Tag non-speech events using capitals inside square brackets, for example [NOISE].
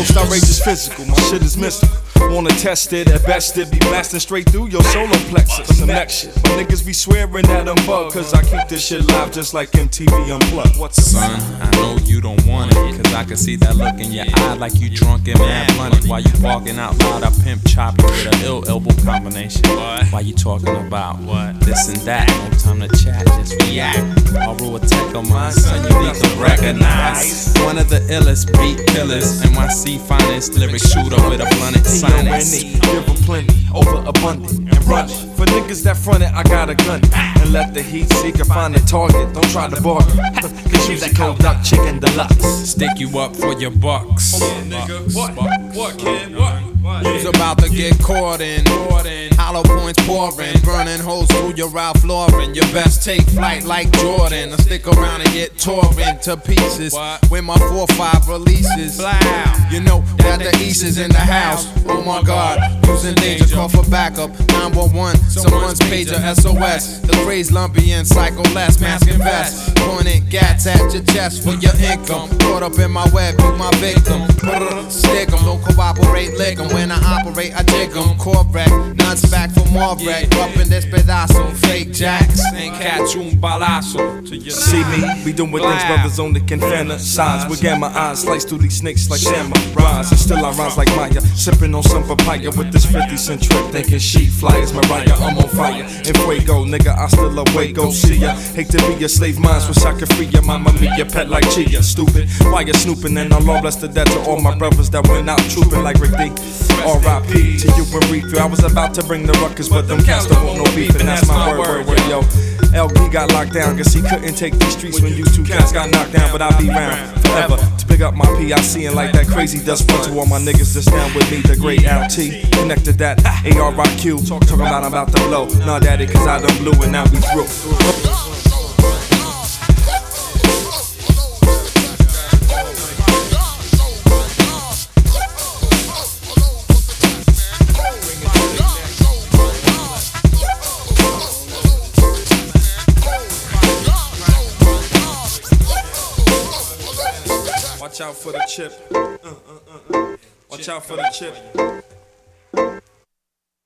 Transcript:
most outrageous physical. My shit is mystical. Wanna test it, at best it be blasting straight through your solar plexus. Some next shit. My niggas be swearing that I'm bug, cause I keep this shit live just like MTV Unplugged. What's up? Son, I know you don't want it, cause I can see that look in your eye like you drunk and mad money. While you walking out loud, I pimp chop you with a ill elbow combination. Why you talking about what? This and that, no time to chat, just react. I'll rule a tech on my son, you need to recognize. One of the illest beat killers, NYC finest lyric shooter with a blunted He know in sinus. give 'em plenty, overabundant, and it. For niggas that front it, I got a gun. And let the heat seeker find a target, don't try to bargain. [LAUGHS] Cause you that cold duck chicken deluxe. Stick you up for your bucks. Oh, what? What, kid? What? Who's about to get caught in? Hollow points pouring, burning holes through your Ralph Lauren. Your best take flight like Jordan. I stick around and get torn to pieces when my 4-5 releases. You know that the East is in the house. Oh my God, who's in danger, call for backup. 911, someone's pager, SOS. The phrase lumpy and psycho less, mask and vest. Pointing gats at your chest for your income. Caught up in my web, you my victim. Stick 'em, don't cooperate, lick 'em. When I operate, I dig 'em. Correct, nuts back for more wreck. Up in this pedazo, fake jacks. And catch un balazo to your See me, we doing things brothers only can fantasize. We get my eyes sliced through these snakes like samurais. And still I rise like Maya, sipping on some papaya with this 50 cent trip, thinking she flyers Mariah. I'm on fire. In fuego, nigga, I still away, go see ya. Hate to be a slave, minds wish I could free ya. Mama, me, your pet like Chia. Stupid, why you snooping? And I'm all blessed to death to all my brothers that went out trooping like Rick D. R.I.P. to you and Reef. I was about to bring the ruckus, but them cats don't want no beef, and that's my word, word, word, yo. LB got locked down, cause he couldn't take these streets when you two cats got knocked down. But I'll be round forever to pick up my PIC and like that crazy dust front to all my niggas that's down with me, the great LT. Connected that ARIQ, talking about I'm about to blow. Nah, daddy, cause I done blew and now we through. Watch out for the chip. Uh, uh, uh, uh. Watch out for the chip.